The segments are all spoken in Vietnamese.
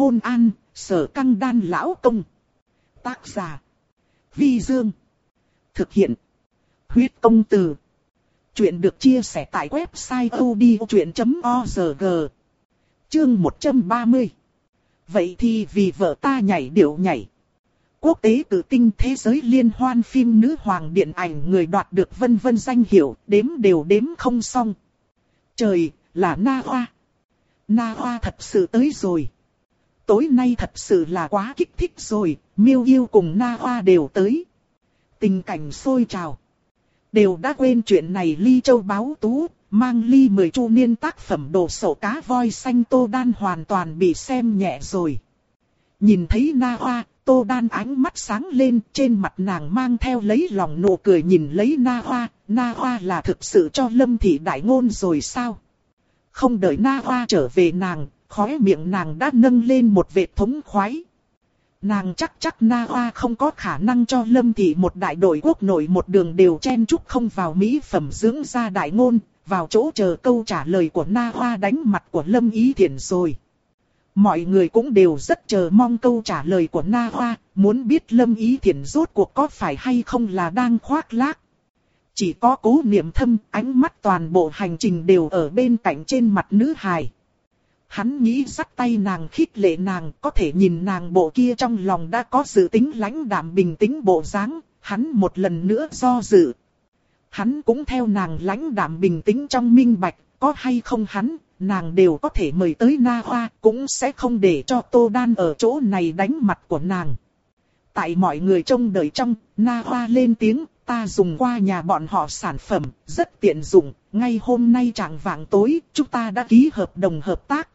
Hôn an, sở căng đan lão công. Tác giả. Vi Dương. Thực hiện. Huyết công từ. Chuyện được chia sẻ tại website odchuyện.org. Chương 130. Vậy thì vì vợ ta nhảy điệu nhảy. Quốc tế cử tinh thế giới liên hoan phim nữ hoàng điện ảnh người đoạt được vân vân danh hiệu, đếm đều đếm không xong. Trời, là Na Hoa. Na Hoa thật sự tới rồi. Tối nay thật sự là quá kích thích rồi, miêu yêu cùng Na Hoa đều tới. Tình cảnh sôi trào. Đều đã quên chuyện này ly châu báo tú, mang ly mười chu niên tác phẩm đồ sổ cá voi xanh tô đan hoàn toàn bị xem nhẹ rồi. Nhìn thấy Na Hoa, Tô Đan ánh mắt sáng lên, trên mặt nàng mang theo lấy lòng nụ cười nhìn lấy Na Hoa, Na Hoa là thực sự cho Lâm Thị đại ngôn rồi sao? Không đợi Na Hoa trở về nàng, khóe miệng nàng đã nâng lên một vệt thống khoái. Nàng chắc chắc Na Hoa không có khả năng cho Lâm Thị một đại đội quốc nội một đường đều chen chúc không vào mỹ phẩm dưỡng ra đại ngôn, vào chỗ chờ câu trả lời của Na Hoa đánh mặt của Lâm Ý Thiển rồi. Mọi người cũng đều rất chờ mong câu trả lời của Na Hoa, muốn biết Lâm Ý Thiển rốt cuộc có phải hay không là đang khoác lác. Chỉ có cố niệm thâm, ánh mắt toàn bộ hành trình đều ở bên cạnh trên mặt nữ hài. Hắn nghĩ sắt tay nàng khích lệ nàng, có thể nhìn nàng bộ kia trong lòng đã có sự tính lãnh đạm bình tĩnh bộ dáng, hắn một lần nữa do dự. Hắn cũng theo nàng lãnh đạm bình tĩnh trong minh bạch, có hay không hắn, nàng đều có thể mời tới Na Hoa, cũng sẽ không để cho Tô Đan ở chỗ này đánh mặt của nàng. Tại mọi người trông đợi trong, Na Hoa lên tiếng, ta dùng qua nhà bọn họ sản phẩm, rất tiện dụng, ngay hôm nay trạng vạng tối, chúng ta đã ký hợp đồng hợp tác.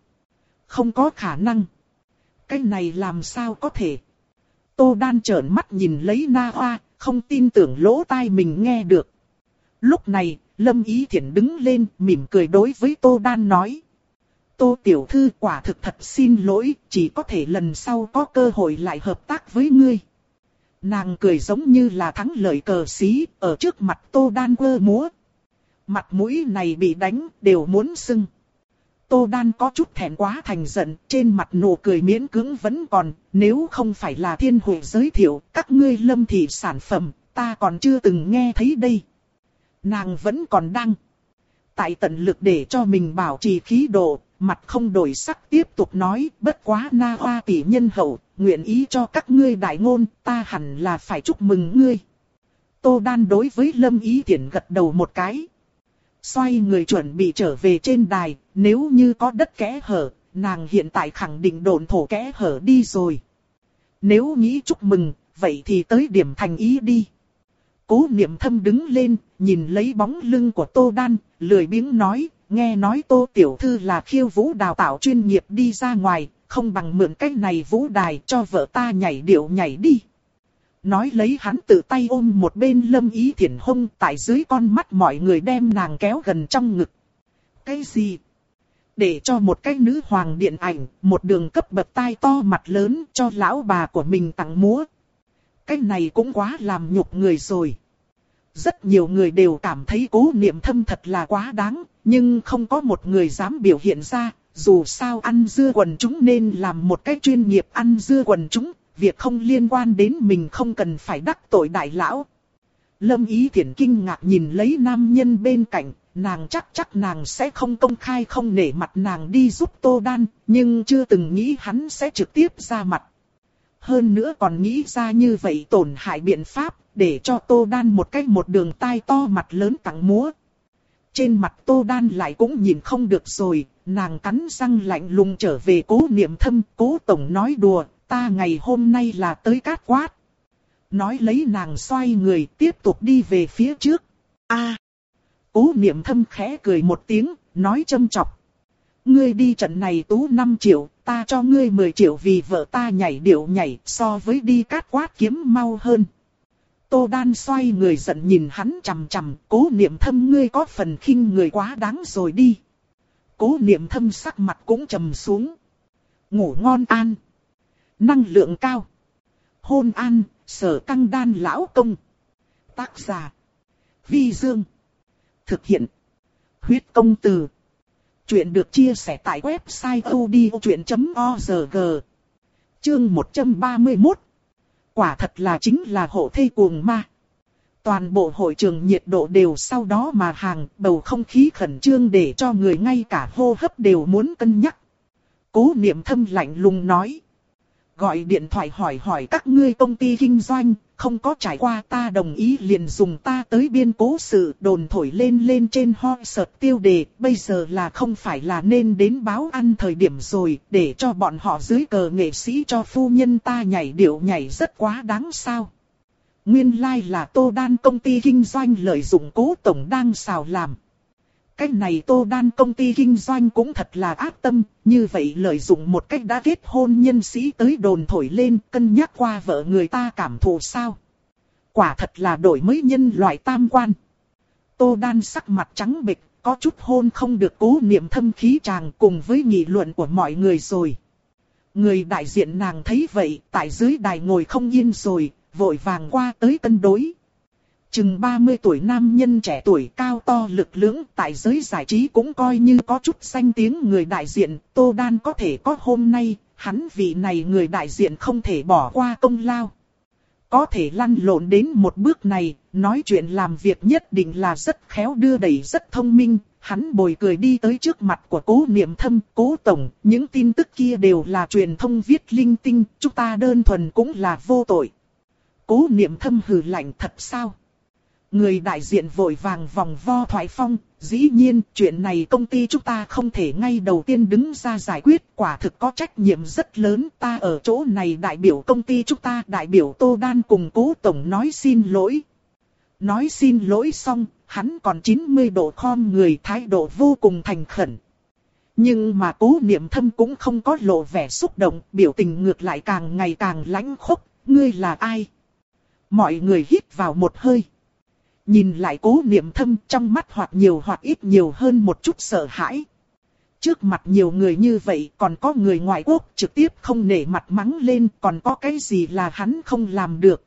Không có khả năng. Cái này làm sao có thể? Tô Đan trợn mắt nhìn lấy Na Hoa, không tin tưởng lỗ tai mình nghe được. Lúc này, Lâm Ý Thiển đứng lên, mỉm cười đối với Tô Đan nói. Tô Tiểu Thư quả thực thật xin lỗi, chỉ có thể lần sau có cơ hội lại hợp tác với ngươi. Nàng cười giống như là thắng lợi cờ xí, ở trước mặt Tô Đan quơ múa. Mặt mũi này bị đánh, đều muốn sưng. Tô Đan có chút thẹn quá thành giận, trên mặt nụ cười miễn cưỡng vẫn còn, nếu không phải là thiên hội giới thiệu, các ngươi lâm thị sản phẩm, ta còn chưa từng nghe thấy đây. Nàng vẫn còn đang. Tại tận lực để cho mình bảo trì khí độ, mặt không đổi sắc tiếp tục nói, bất quá na hoa tỷ nhân hậu, nguyện ý cho các ngươi đại ngôn, ta hẳn là phải chúc mừng ngươi. Tô Đan đối với Lâm Ý tiện gật đầu một cái. Xoay người chuẩn bị trở về trên đài, nếu như có đất kẽ hở, nàng hiện tại khẳng định đồn thổ kẽ hở đi rồi. Nếu nghĩ chúc mừng, vậy thì tới điểm thành ý đi. Cố niệm thâm đứng lên, nhìn lấy bóng lưng của Tô Đan, lười biếng nói, nghe nói Tô Tiểu Thư là khiêu vũ đào tạo chuyên nghiệp đi ra ngoài, không bằng mượn cách này vũ đài cho vợ ta nhảy điệu nhảy đi. Nói lấy hắn tự tay ôm một bên lâm ý thiển hông tại dưới con mắt mọi người đem nàng kéo gần trong ngực. Cái gì? Để cho một cái nữ hoàng điện ảnh, một đường cấp bậc tai to mặt lớn cho lão bà của mình tặng múa, cái này cũng quá làm nhục người rồi. Rất nhiều người đều cảm thấy cố niệm thâm thật là quá đáng, nhưng không có một người dám biểu hiện ra, dù sao ăn dưa quần chúng nên làm một cách chuyên nghiệp ăn dưa quần chúng, việc không liên quan đến mình không cần phải đắc tội đại lão. Lâm Ý Thiển kinh ngạc nhìn lấy nam nhân bên cạnh, nàng chắc chắc nàng sẽ không công khai không nể mặt nàng đi giúp Tô Đan, nhưng chưa từng nghĩ hắn sẽ trực tiếp ra mặt hơn nữa còn nghĩ ra như vậy tổn hại biện pháp, để cho Tô Đan một cách một đường tai to mặt lớn tặng múa. Trên mặt Tô Đan lại cũng nhìn không được rồi, nàng cắn răng lạnh lùng trở về cố niệm thâm, cố tổng nói đùa, ta ngày hôm nay là tới cát quát. Nói lấy nàng xoay người tiếp tục đi về phía trước. a Cố niệm thâm khẽ cười một tiếng, nói châm chọc. Ngươi đi trận này tú 5 triệu, ta cho ngươi 10 triệu vì vợ ta nhảy điệu nhảy so với đi cát quát kiếm mau hơn. Tô Đan xoay người giận nhìn hắn chằm chằm, cố niệm thâm ngươi có phần khinh người quá đáng rồi đi. Cố niệm thâm sắc mặt cũng trầm xuống. Ngủ ngon an. Năng lượng cao. Hôn an, sở căng đan lão công. Tác giả. Vi Dương. Thực hiện. Huyết công từ. Chuyện được chia sẻ tại website odchuyện.org Chương 131 Quả thật là chính là hộ thê cuồng ma. Toàn bộ hội trường nhiệt độ đều sau đó mà hàng, bầu không khí khẩn trương để cho người ngay cả hô hấp đều muốn cân nhắc. Cố niệm thâm lạnh lùng nói. Gọi điện thoại hỏi hỏi các ngươi công ty kinh doanh, không có trải qua ta đồng ý liền dùng ta tới biên cố sự đồn thổi lên lên trên ho sợt tiêu đề, bây giờ là không phải là nên đến báo ăn thời điểm rồi, để cho bọn họ dưới cờ nghệ sĩ cho phu nhân ta nhảy điệu nhảy rất quá đáng sao. Nguyên lai like là Tô Đan công ty kinh doanh lợi dụng cố tổng đang xào làm. Cách này Tô Đan công ty kinh doanh cũng thật là ác tâm, như vậy lợi dụng một cách đã kết hôn nhân sĩ tới đồn thổi lên cân nhắc qua vợ người ta cảm thụ sao. Quả thật là đổi mới nhân loại tam quan. Tô Đan sắc mặt trắng bệch, có chút hôn không được cố niệm thâm khí chàng cùng với nghị luận của mọi người rồi. Người đại diện nàng thấy vậy, tại dưới đài ngồi không yên rồi, vội vàng qua tới cân đối. Chừng 30 tuổi nam nhân trẻ tuổi cao to lực lưỡng tại giới giải trí cũng coi như có chút danh tiếng người đại diện, Tô Đan có thể có hôm nay, hắn vị này người đại diện không thể bỏ qua công lao. Có thể lăn lộn đến một bước này, nói chuyện làm việc nhất định là rất khéo đưa đẩy rất thông minh, hắn bồi cười đi tới trước mặt của cố niệm thâm, cố tổng, những tin tức kia đều là truyền thông viết linh tinh, chúng ta đơn thuần cũng là vô tội. Cố niệm thâm hừ lạnh thật sao? Người đại diện vội vàng vòng vo thoái phong, dĩ nhiên chuyện này công ty chúng ta không thể ngay đầu tiên đứng ra giải quyết, quả thực có trách nhiệm rất lớn. Ta ở chỗ này đại biểu công ty chúng ta đại biểu Tô Đan cùng cố tổng nói xin lỗi. Nói xin lỗi xong, hắn còn 90 độ khom người thái độ vô cùng thành khẩn. Nhưng mà cố niệm thâm cũng không có lộ vẻ xúc động, biểu tình ngược lại càng ngày càng lãnh khốc, ngươi là ai? Mọi người hít vào một hơi. Nhìn lại cố niệm thâm trong mắt hoặc nhiều hoặc ít nhiều hơn một chút sợ hãi. Trước mặt nhiều người như vậy còn có người ngoại quốc trực tiếp không nể mặt mắng lên còn có cái gì là hắn không làm được.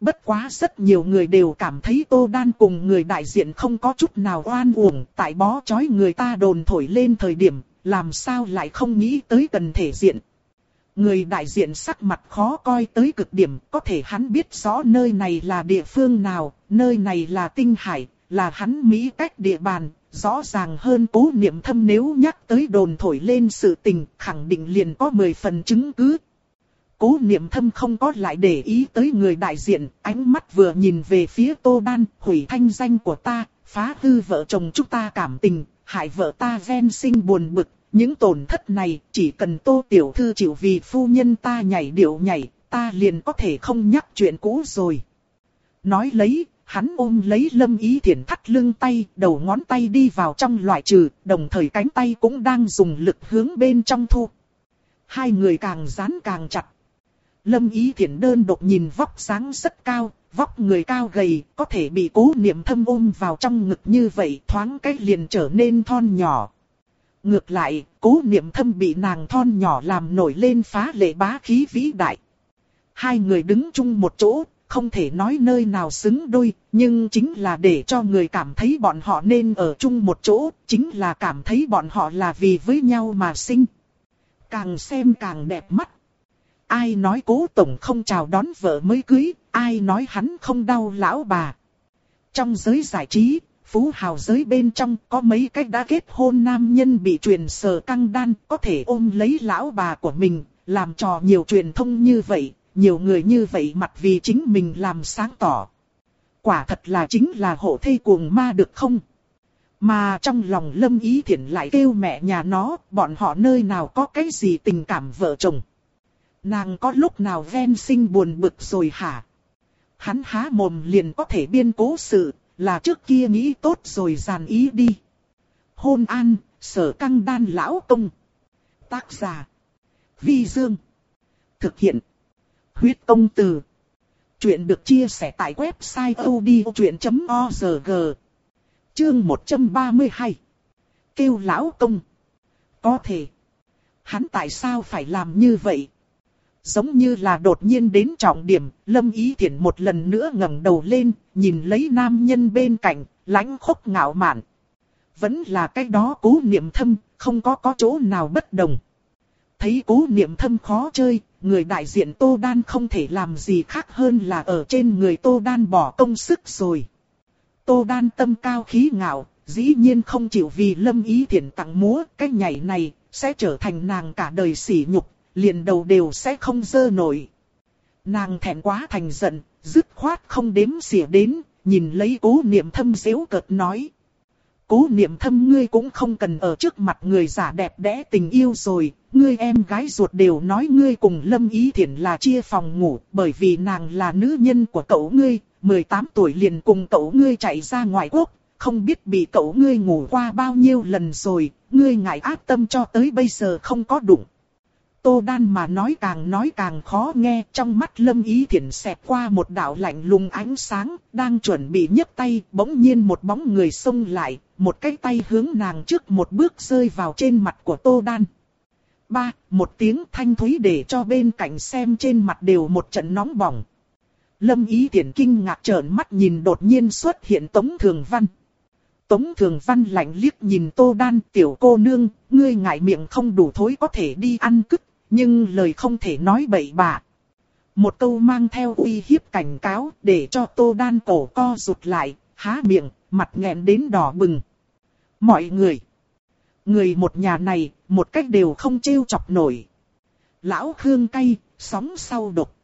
Bất quá rất nhiều người đều cảm thấy Tô Đan cùng người đại diện không có chút nào oan uổng tại bó chói người ta đồn thổi lên thời điểm, làm sao lại không nghĩ tới cần thể diện. Người đại diện sắc mặt khó coi tới cực điểm, có thể hắn biết rõ nơi này là địa phương nào, nơi này là tinh hải, là hắn Mỹ cách địa bàn, rõ ràng hơn cố niệm thâm nếu nhắc tới đồn thổi lên sự tình, khẳng định liền có 10 phần chứng cứ. Cố niệm thâm không có lại để ý tới người đại diện, ánh mắt vừa nhìn về phía Tô Đan, hủy thanh danh của ta, phá hư vợ chồng chúng ta cảm tình, hại vợ ta ven sinh buồn bực, những tổn thất này chỉ cần tô tiểu thư chịu vì phu nhân ta nhảy điệu nhảy, ta liền có thể không nhắc chuyện cũ rồi. Nói lấy, hắn ôm lấy lâm ý thiển thắt lưng tay, đầu ngón tay đi vào trong loại trừ, đồng thời cánh tay cũng đang dùng lực hướng bên trong thu. Hai người càng dán càng chặt. Lâm ý thiển đơn độc nhìn vóc sáng rất cao, vóc người cao gầy, có thể bị cố niệm thâm ôm vào trong ngực như vậy thoáng cách liền trở nên thon nhỏ. Ngược lại, cố niệm thâm bị nàng thon nhỏ làm nổi lên phá lệ bá khí vĩ đại. Hai người đứng chung một chỗ, không thể nói nơi nào xứng đôi, nhưng chính là để cho người cảm thấy bọn họ nên ở chung một chỗ, chính là cảm thấy bọn họ là vì với nhau mà sinh. Càng xem càng đẹp mắt. Ai nói cố tổng không chào đón vợ mới cưới, ai nói hắn không đau lão bà. Trong giới giải trí, phú hào giới bên trong có mấy cách đã kết hôn nam nhân bị truyền sờ căng đan có thể ôm lấy lão bà của mình, làm trò nhiều truyền thông như vậy, nhiều người như vậy mặt vì chính mình làm sáng tỏ. Quả thật là chính là hộ thê cuồng ma được không? Mà trong lòng lâm ý thiện lại kêu mẹ nhà nó, bọn họ nơi nào có cái gì tình cảm vợ chồng. Nàng có lúc nào ven sinh buồn bực rồi hả? Hắn há mồm liền có thể biên cố sự, là trước kia nghĩ tốt rồi giàn ý đi. Hôn an, sở căng đan lão công. Tác giả. Vi Dương. Thực hiện. Huyết công từ. Chuyện được chia sẻ tại website odchuyện.org. Chương 132. Kêu lão công. Có thể. Hắn tại sao phải làm như vậy? Giống như là đột nhiên đến trọng điểm, Lâm Ý Thiển một lần nữa ngẩng đầu lên, nhìn lấy nam nhân bên cạnh, lãnh khốc ngạo mạn. Vẫn là cái đó cố niệm thâm, không có có chỗ nào bất đồng. Thấy cố niệm thâm khó chơi, người đại diện Tô Đan không thể làm gì khác hơn là ở trên người Tô Đan bỏ công sức rồi. Tô Đan tâm cao khí ngạo, dĩ nhiên không chịu vì lâm ý Thiển tặng múa, cái nhảy này, sẽ trở thành nàng cả đời sỉ nhục, liền đầu đều sẽ không dơ nổi. Nàng thẹn quá thành giận, dứt khoát không đếm xỉa đến, nhìn lấy cố niệm thâm dễu cợt nói. Cố niệm thâm ngươi cũng không cần ở trước mặt người giả đẹp đẽ tình yêu rồi, ngươi em gái ruột đều nói ngươi cùng Lâm Ý Thiển là chia phòng ngủ, bởi vì nàng là nữ nhân của cậu ngươi, 18 tuổi liền cùng cậu ngươi chạy ra ngoại quốc, không biết bị cậu ngươi ngủ qua bao nhiêu lần rồi, ngươi ngại ác tâm cho tới bây giờ không có đụng. Tô Đan mà nói càng nói càng khó nghe, trong mắt Lâm Ý Thiển xẹt qua một đạo lạnh lùng ánh sáng, đang chuẩn bị nhấc tay, bỗng nhiên một bóng người xông lại, một cái tay hướng nàng trước một bước rơi vào trên mặt của Tô Đan. Ba, một tiếng thanh thúy để cho bên cạnh xem trên mặt đều một trận nóng bỏng. Lâm Ý Thiển kinh ngạc trợn mắt nhìn đột nhiên xuất hiện Tống Thường Văn. Tống Thường Văn lạnh liếc nhìn Tô Đan tiểu cô nương, ngươi ngại miệng không đủ thối có thể đi ăn cứt, nhưng lời không thể nói bậy bạ. Một câu mang theo uy hiếp cảnh cáo để cho Tô Đan cổ co rụt lại, há miệng, mặt nghẹn đến đỏ bừng. Mọi người, người một nhà này, một cách đều không trêu chọc nổi. Lão Khương cay, sóng sau độc.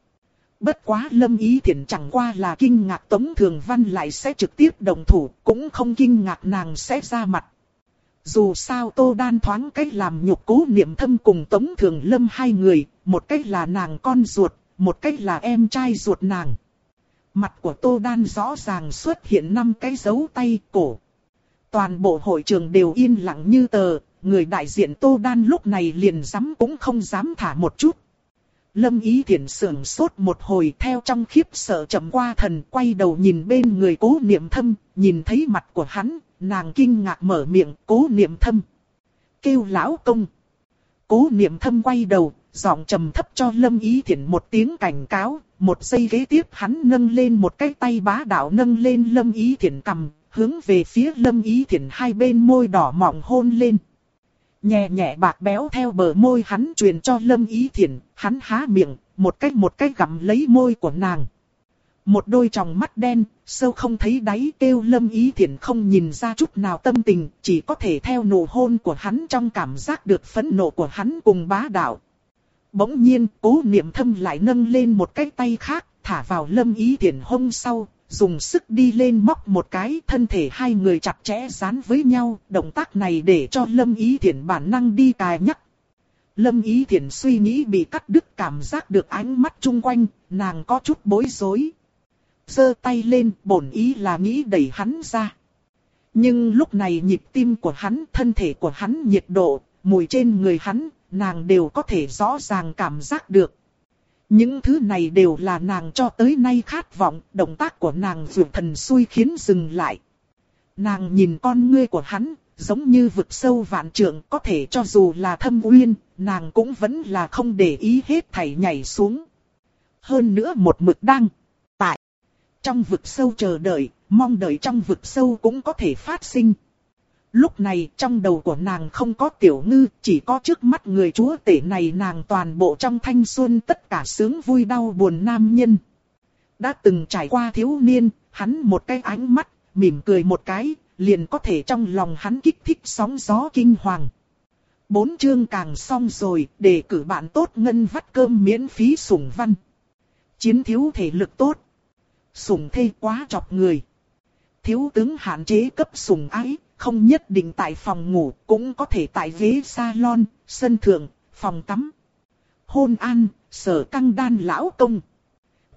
Bất quá lâm ý thiện chẳng qua là kinh ngạc Tống Thường Văn lại sẽ trực tiếp đồng thủ, cũng không kinh ngạc nàng sẽ ra mặt. Dù sao Tô Đan thoáng cách làm nhục cố niệm thâm cùng Tống Thường Lâm hai người, một cách là nàng con ruột, một cách là em trai ruột nàng. Mặt của Tô Đan rõ ràng xuất hiện năm cái dấu tay cổ. Toàn bộ hội trường đều yên lặng như tờ, người đại diện Tô Đan lúc này liền dám cũng không dám thả một chút. Lâm Ý Thiển sưởng sốt một hồi theo trong khiếp sợ chậm qua thần quay đầu nhìn bên người cố niệm thâm, nhìn thấy mặt của hắn, nàng kinh ngạc mở miệng cố niệm thâm. Kêu lão công. Cố niệm thâm quay đầu, giọng trầm thấp cho Lâm Ý Thiển một tiếng cảnh cáo, một giây ghế tiếp hắn nâng lên một cái tay bá đạo nâng lên Lâm Ý Thiển cầm, hướng về phía Lâm Ý Thiển hai bên môi đỏ mọng hôn lên. Nhẹ nhẹ bạc béo theo bờ môi hắn truyền cho Lâm Ý Thiển, hắn há miệng, một cách một cách gặm lấy môi của nàng. Một đôi tròng mắt đen, sâu không thấy đáy kêu Lâm Ý Thiển không nhìn ra chút nào tâm tình, chỉ có thể theo nụ hôn của hắn trong cảm giác được phẫn nộ của hắn cùng bá đạo. Bỗng nhiên, cố niệm thâm lại nâng lên một cái tay khác, thả vào Lâm Ý Thiển hông sau, dùng sức đi lên móc một cái thân thể hai người chặt chẽ dán với nhau, động tác này để cho Lâm Ý Thiển bản năng đi cài nhắc. Lâm Ý Thiển suy nghĩ bị cắt đứt cảm giác được ánh mắt chung quanh, nàng có chút bối rối giơ tay lên, bổn ý là nghĩ đẩy hắn ra. Nhưng lúc này nhịp tim của hắn, thân thể của hắn nhiệt độ, mùi trên người hắn, nàng đều có thể rõ ràng cảm giác được. Những thứ này đều là nàng cho tới nay khát vọng, động tác của nàng vượt thần xui khiến dừng lại. Nàng nhìn con ngươi của hắn, giống như vực sâu vạn trượng, có thể cho dù là thâm uyên, nàng cũng vẫn là không để ý hết thảy nhảy xuống. Hơn nữa một mực đăng, trong vực sâu chờ đợi, mong đợi trong vực sâu cũng có thể phát sinh. Lúc này trong đầu của nàng không có tiểu ngư, chỉ có trước mắt người chúa tể này nàng toàn bộ trong thanh xuân tất cả sướng vui đau buồn nam nhân. Đã từng trải qua thiếu niên, hắn một cái ánh mắt, mỉm cười một cái, liền có thể trong lòng hắn kích thích sóng gió kinh hoàng. Bốn chương càng xong rồi, để cử bạn tốt ngân vắt cơm miễn phí sủng văn. Chiến thiếu thể lực tốt sùng thê quá chọc người. Thiếu tướng hạn chế cấp sùng ái, không nhất định tại phòng ngủ, cũng có thể tại ghế salon, sân thượng, phòng tắm. Hôn an, sở căng đan lão công.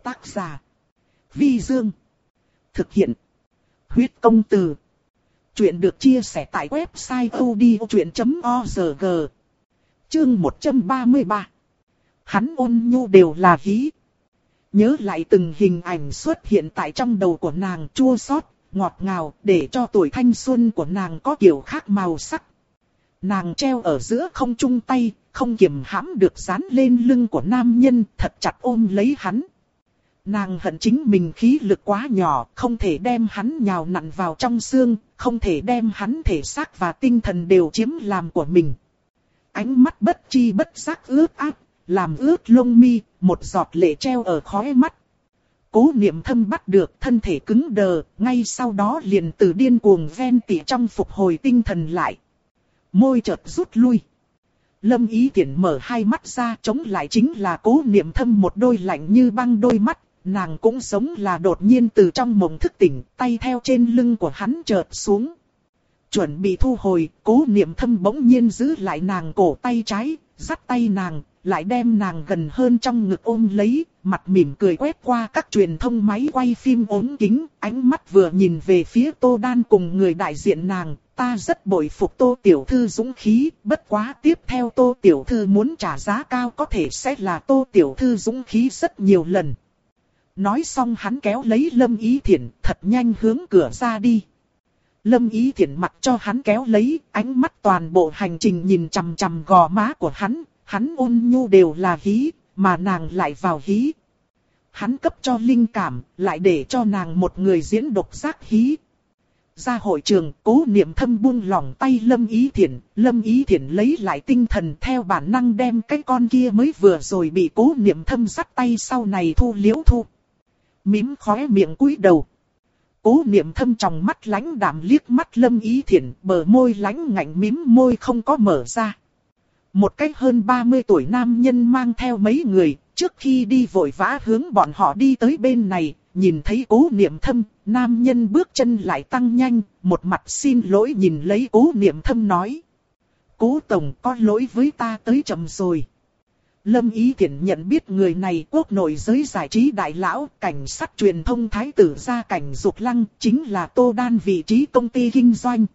Tác giả. Vi Dương. Thực hiện. Huyết công từ. Chuyện được chia sẻ tại website odchuyện.org. Chương 133. Hắn ôn nhu đều là hí. Nhớ lại từng hình ảnh xuất hiện tại trong đầu của nàng chua xót ngọt ngào, để cho tuổi thanh xuân của nàng có kiểu khác màu sắc. Nàng treo ở giữa không chung tay, không kiềm hãm được dán lên lưng của nam nhân, thật chặt ôm lấy hắn. Nàng hận chính mình khí lực quá nhỏ, không thể đem hắn nhào nặn vào trong xương, không thể đem hắn thể xác và tinh thần đều chiếm làm của mình. ánh mắt bất chi bất giác ướt áp, làm ướt lông mi, một giọt lệ treo ở khóe mắt. Cố niệm thâm bắt được thân thể cứng đờ, ngay sau đó liền từ điên cuồng ven tỉ trong phục hồi tinh thần lại. Môi chợt rút lui. Lâm ý tiện mở hai mắt ra chống lại chính là cố niệm thâm một đôi lạnh như băng đôi mắt. Nàng cũng giống là đột nhiên từ trong mộng thức tỉnh, tay theo trên lưng của hắn chợt xuống. Chuẩn bị thu hồi, cố niệm thâm bỗng nhiên giữ lại nàng cổ tay trái, dắt tay nàng, lại đem nàng gần hơn trong ngực ôm lấy, mặt mỉm cười quét qua các truyền thông máy quay phim ốm kính, ánh mắt vừa nhìn về phía Tô Đan cùng người đại diện nàng, ta rất bội phục Tô Tiểu Thư dũng khí, bất quá tiếp theo Tô Tiểu Thư muốn trả giá cao có thể sẽ là Tô Tiểu Thư dũng khí rất nhiều lần. Nói xong hắn kéo lấy Lâm Ý Thiển thật nhanh hướng cửa ra đi. Lâm Ý Thiển mặt cho hắn kéo lấy, ánh mắt toàn bộ hành trình nhìn chằm chằm gò má của hắn, hắn ôn nhu đều là hí, mà nàng lại vào hí. Hắn cấp cho linh cảm, lại để cho nàng một người diễn độc giác hí. Ra hội trường, cố niệm thâm buông lỏng tay Lâm Ý Thiển, Lâm Ý Thiển lấy lại tinh thần theo bản năng đem cái con kia mới vừa rồi bị cố niệm thâm dắt tay sau này thu liễu thu. Mím khóe miệng cúi đầu. Cố niệm thâm trong mắt lánh đạm liếc mắt Lâm Ý Thiển, bờ môi lánh ngạnh mím môi không có mở ra. Một cách hơn 30 tuổi nam nhân mang theo mấy người, trước khi đi vội vã hướng bọn họ đi tới bên này, nhìn thấy cố niệm thâm, nam nhân bước chân lại tăng nhanh, một mặt xin lỗi nhìn lấy cố niệm thâm nói. Cố tổng có lỗi với ta tới chậm rồi. Lâm Ý Thiển nhận biết người này quốc nội giới giải trí đại lão, cảnh sát truyền thông thái tử gia cảnh dục lăng, chính là Tô Đan vị trí công ty kinh doanh.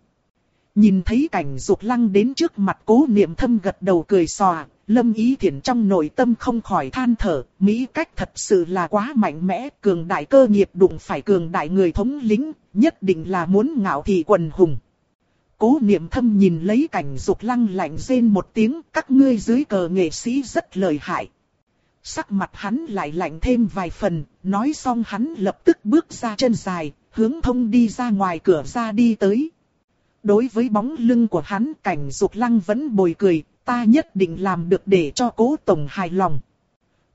Nhìn thấy cảnh dục lăng đến trước mặt cố niệm thâm gật đầu cười xòa, Lâm Ý Thiển trong nội tâm không khỏi than thở, Mỹ cách thật sự là quá mạnh mẽ, cường đại cơ nghiệp đụng phải cường đại người thống lĩnh, nhất định là muốn ngạo thị quần hùng. Cố niệm thâm nhìn lấy cảnh dục lăng lạnh rên một tiếng, các ngươi dưới cờ nghệ sĩ rất lợi hại. Sắc mặt hắn lại lạnh thêm vài phần, nói xong hắn lập tức bước ra chân dài, hướng thông đi ra ngoài cửa ra đi tới. Đối với bóng lưng của hắn cảnh dục lăng vẫn bồi cười, ta nhất định làm được để cho cố tổng hài lòng.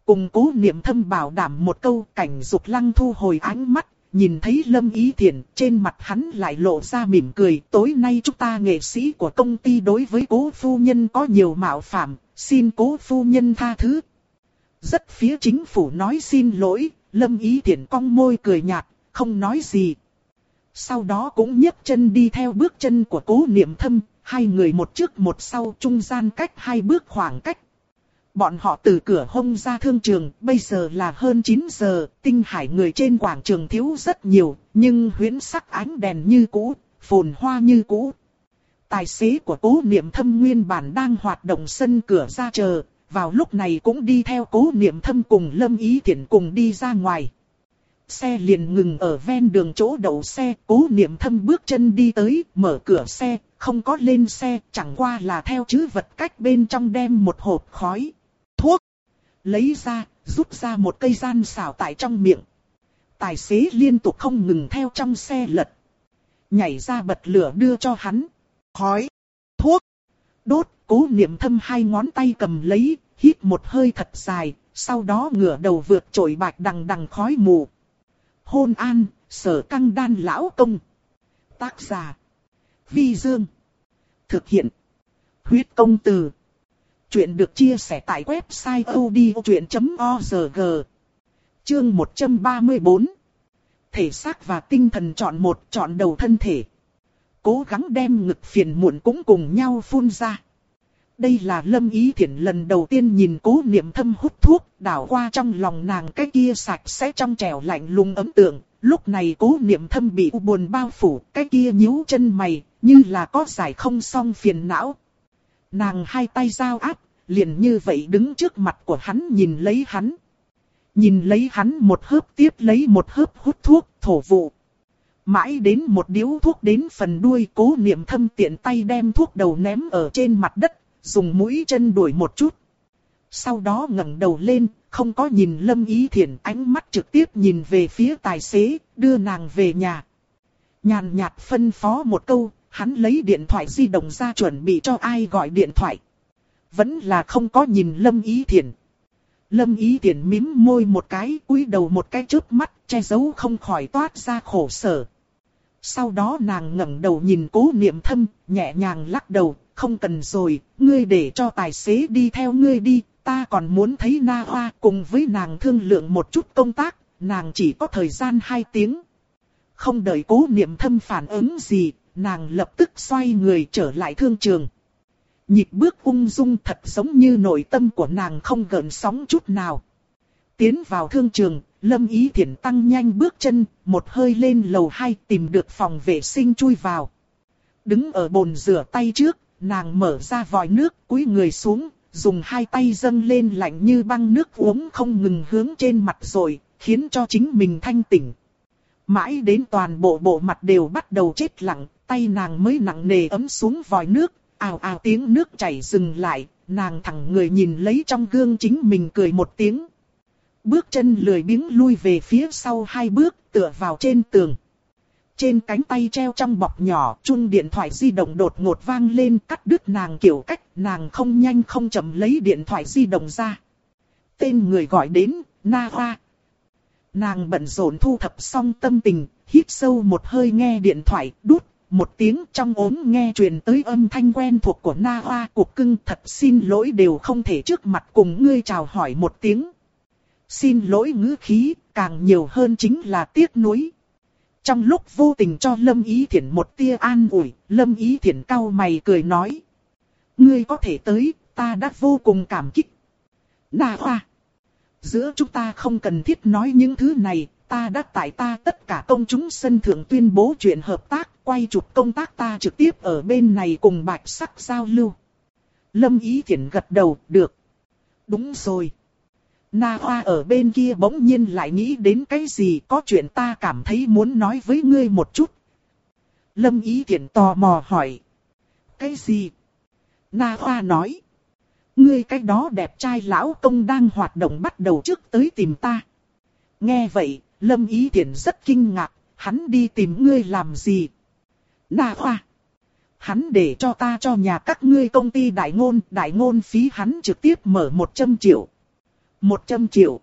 Cùng cố niệm thâm bảo đảm một câu cảnh dục lăng thu hồi ánh mắt, nhìn thấy lâm ý thiện trên mặt hắn lại lộ ra mỉm cười. Tối nay chúng ta nghệ sĩ của công ty đối với cố phu nhân có nhiều mạo phạm, xin cố phu nhân tha thứ. Rất phía chính phủ nói xin lỗi, lâm ý thiện cong môi cười nhạt, không nói gì, sau đó cũng nhấc chân đi theo bước chân của cố niệm thâm, hai người một trước một sau trung gian cách hai bước khoảng cách. Bọn họ từ cửa hông ra thương trường, bây giờ là hơn 9 giờ, tinh hải người trên quảng trường thiếu rất nhiều, nhưng huyến sắc ánh đèn như cũ, phồn hoa như cũ. Tài xế của cố niệm thâm nguyên bản đang hoạt động sân cửa ra chờ, vào lúc này cũng đi theo cố niệm thâm cùng lâm ý thiện cùng đi ra ngoài xe liền ngừng ở ven đường chỗ đậu xe, cố niệm thâm bước chân đi tới, mở cửa xe, không có lên xe, chẳng qua là theo chữ vật cách bên trong đem một hộp khói, thuốc, lấy ra, rút ra một cây gian xảo tại trong miệng. Tài xế liên tục không ngừng theo trong xe lật, nhảy ra bật lửa đưa cho hắn, khói, thuốc, đốt, cố niệm thâm hai ngón tay cầm lấy, hít một hơi thật dài, sau đó ngửa đầu vượt trội bạch đằng đằng khói mù hôn an, sở căng đan lão công. Tác giả. Vi Dương. Thực hiện. Huyết công từ. Chuyện được chia sẻ tại website odchuyện.org. Chương 134. Thể xác và tinh thần chọn một chọn đầu thân thể. Cố gắng đem ngực phiền muộn cũng cùng nhau phun ra. Đây là Lâm Ý Thiển lần đầu tiên nhìn cố niệm thâm hút thuốc, đảo qua trong lòng nàng cái kia sạch sẽ trong trẻo lạnh lùng ấm tượng. Lúc này cố niệm thâm bị u buồn bao phủ, cái kia nhíu chân mày, như là có giải không xong phiền não. Nàng hai tay giao áp, liền như vậy đứng trước mặt của hắn nhìn lấy hắn. Nhìn lấy hắn một hớp tiếp lấy một hớp hút thuốc, thổ vụ. Mãi đến một điếu thuốc đến phần đuôi cố niệm thâm tiện tay đem thuốc đầu ném ở trên mặt đất, dùng mũi chân đuổi một chút. Sau đó ngẩng đầu lên, không có nhìn Lâm Ý Thiển ánh mắt trực tiếp nhìn về phía tài xế, đưa nàng về nhà. Nhàn nhạt phân phó một câu, hắn lấy điện thoại di động ra chuẩn bị cho ai gọi điện thoại. vẫn là không có nhìn Lâm Ý Thiển. Lâm Ý Thiển mím môi một cái, cúi đầu một cái chớp mắt, che giấu không khỏi toát ra khổ sở. Sau đó nàng ngẩng đầu nhìn cố niệm thâm, nhẹ nhàng lắc đầu, không cần rồi, ngươi để cho tài xế đi theo ngươi đi, ta còn muốn thấy Na Hoa cùng với nàng thương lượng một chút công tác, nàng chỉ có thời gian 2 tiếng. Không đợi cố niệm thâm phản ứng gì, nàng lập tức xoay người trở lại thương trường. Nhịp bước ung dung thật giống như nội tâm của nàng không gợn sóng chút nào. Tiến vào thương trường, Lâm Ý Thiển tăng nhanh bước chân, một hơi lên lầu 2 tìm được phòng vệ sinh chui vào. Đứng ở bồn rửa tay trước, nàng mở ra vòi nước, cúi người xuống, dùng hai tay dâng lên lạnh như băng nước uống không ngừng hướng trên mặt rồi, khiến cho chính mình thanh tỉnh. Mãi đến toàn bộ bộ mặt đều bắt đầu chết lặng, tay nàng mới nặng nề ấm xuống vòi nước, ào ào tiếng nước chảy dừng lại, nàng thẳng người nhìn lấy trong gương chính mình cười một tiếng. Bước chân lười biếng lui về phía sau hai bước, tựa vào trên tường. Trên cánh tay treo trong bọc nhỏ, chung điện thoại di động đột ngột vang lên cắt đứt nàng kiểu cách, nàng không nhanh không chậm lấy điện thoại di động ra. Tên người gọi đến, Na Hoa. Nàng bận rộn thu thập xong tâm tình, hít sâu một hơi nghe điện thoại, đút, một tiếng trong ốm nghe truyền tới âm thanh quen thuộc của Na Hoa cuộc cưng thật xin lỗi đều không thể trước mặt cùng ngươi chào hỏi một tiếng. Xin lỗi ngữ khí, càng nhiều hơn chính là tiếc nuối. Trong lúc vô tình cho Lâm Ý Thiển một tia an ủi, Lâm Ý Thiển cau mày cười nói. Ngươi có thể tới, ta đã vô cùng cảm kích. Na Hoa. Giữa chúng ta không cần thiết nói những thứ này, ta đã tại ta tất cả công chúng sân thượng tuyên bố chuyện hợp tác, quay chụp công tác ta trực tiếp ở bên này cùng bạch sắc giao lưu. Lâm Ý Thiển gật đầu, được. Đúng rồi. Na Hoa ở bên kia bỗng nhiên lại nghĩ đến cái gì có chuyện ta cảm thấy muốn nói với ngươi một chút. Lâm Ý Thiển tò mò hỏi. Cái gì? Na Hoa nói. Ngươi cái đó đẹp trai lão công đang hoạt động bắt đầu trước tới tìm ta. Nghe vậy, Lâm Ý Thiển rất kinh ngạc, hắn đi tìm ngươi làm gì? Na Hoa. Hắn để cho ta cho nhà các ngươi công ty đại ngôn, đại ngôn phí hắn trực tiếp mở 100 triệu. 100 triệu.